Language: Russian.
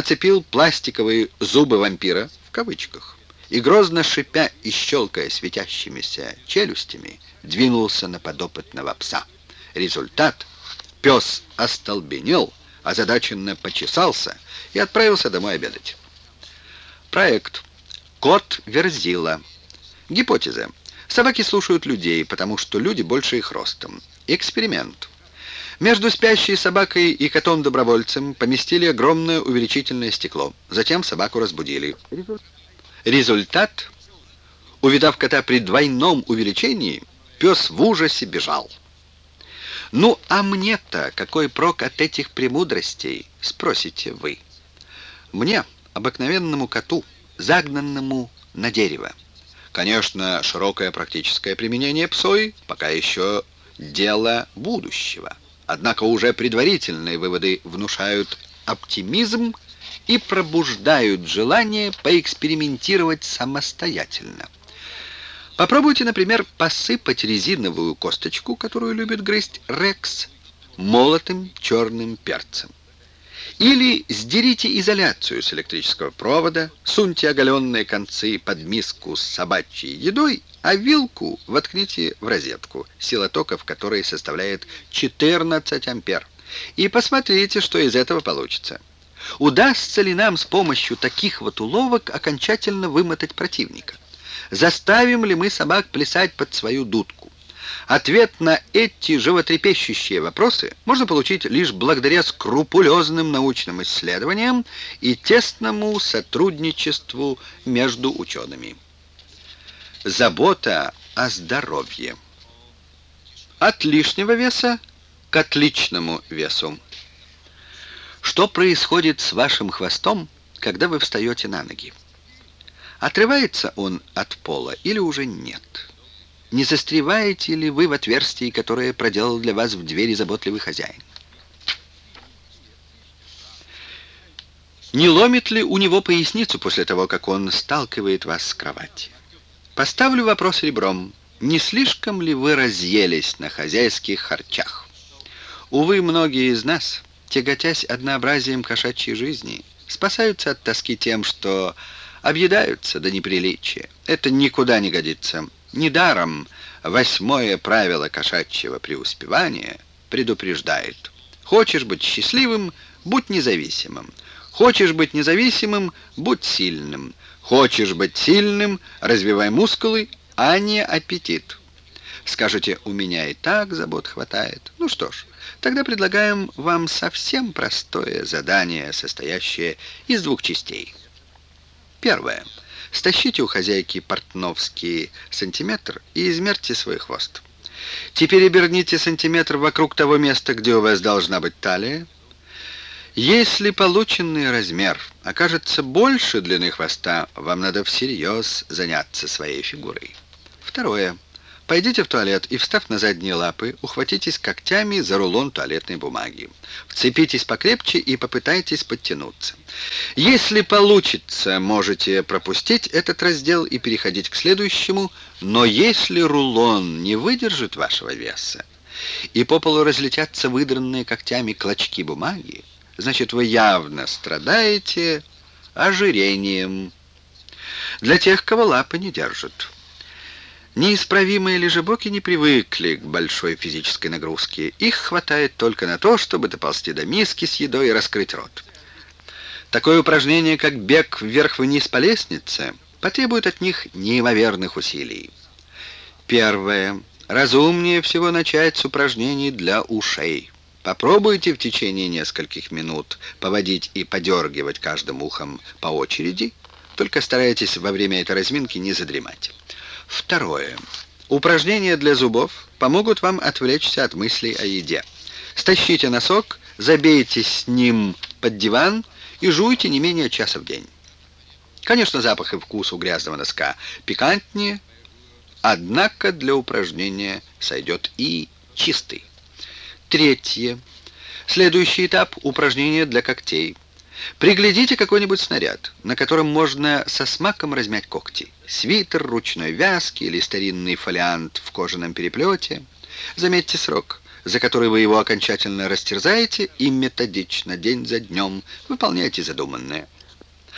нацепил пластиковые зубы вампира в кавычках и, грозно шипя и щелкая светящимися челюстями, двинулся на подопытного пса. Результат — пес остолбенел, озадаченно почесался и отправился домой обедать. Проект «Кот Верзила». Гипотеза. Собаки слушают людей, потому что люди больше их ростом. Эксперимент. Между спящей собакой и котом-добровольцем поместили огромное увеличительное стекло. Затем собаку разбудили. Результат. Увидав кота при двойном увеличении, пес в ужасе бежал. «Ну, а мне-то какой прок от этих премудростей?» — спросите вы. «Мне, обыкновенному коту, загнанному на дерево. Конечно, широкое практическое применение псой пока еще дело будущего. Однако уже предварительные выводы внушают оптимизм и пробуждают желание поэкспериментировать самостоятельно. Попробуйте, например, посыпать резиновую косточку, которую любит грызть Рекс, молотым черным перцем. Или сдерите изоляцию с электрического провода, суньте оголенные концы под миску с собачьей едой, а вилку воткните в розетку, сила тока в которой составляет 14 ампер, и посмотрите, что из этого получится. Удастся ли нам с помощью таких вот уловок окончательно вымотать противника? Заставим ли мы собак плясать под свою дудку? Ответ на эти животрепещущие вопросы можно получить лишь благодаря скрупулезным научным исследованиям и тесному сотрудничеству между учеными. Забота о здоровье. От лишнего веса к отличному весу. Что происходит с вашим хвостом, когда вы встаете на ноги? Отрывается он от пола или уже нет? Не застреваете ли вы в отверстии, которое проделал для вас в двери заботливый хозяин? Не ломит ли у него поясницу после того, как он сталкивает вас с кровати? Поставлю вопрос ребром. Не слишком ли вы разъелись на хозяйских харчах? Увы, многие из нас, тяготясь однообразием кошачьей жизни, спасаются от тоски тем, что объедаются до неприличия. Это никуда не годится. Недаром восьмое правило кошачьего преуспевания предупреждает. Хочешь быть счастливым, будь независимым. Хочешь быть независимым, будь сильным. Хочешь быть сильным, развивай мускулы, а не аппетит. Скажете, у меня и так забот хватает. Ну что ж, тогда предлагаем вам совсем простое задание, состоящее из двух частей. Первое. Стащите у хозяйки портновский сантиметр и измерьте свой хвост. Теперь оберните сантиметр вокруг того места, где у вас должна быть талия. Если полученный размер окажется больше длины хвоста, вам надо всерьез заняться своей фигурой. Второе. Пойдите в туалет и, встав на задние лапы, ухватитесь когтями за рулон туалетной бумаги. Вцепитесь покрепче и попытайтесь подтянуться. Если получится, можете пропустить этот раздел и переходить к следующему, но если рулон не выдержит вашего веса, и по полу разлетятся выдранные когтями клочки бумаги, значит, вы явно страдаете ожирением. Для тех, кого лапы не держат. Неисправимые лежебоки не привыкли к большой физической нагрузке. Их хватает только на то, чтобы доползти до миски с едой и раскрыть рот. Такое упражнение, как бег вверх-вниз по лестнице, потребует от них неимоверных усилий. Первое. Разумнее всего начать с упражнений для ушей. Попробуйте в течение нескольких минут поводить и подергивать каждым ухом по очереди, только старайтесь во время этой разминки не задремать. Второе. Упражнения для зубов помогут вам отвлечься от мыслей о еде. Стащите носок, забейте с ним под диван и жуйте не менее часа в день. Конечно, запах и вкус у грязного носка пикантнее, однако для упражнения сойдет и чистый. Третье. Следующий этап – упражнения для когтей. Приглядите какой-нибудь снаряд, на котором можно со смаком размять когти. Свитер, ручной вязки или старинный фолиант в кожаном переплете. Заметьте срок. за который вы его окончательно растерзаете, и методично, день за днем, выполняйте задуманное.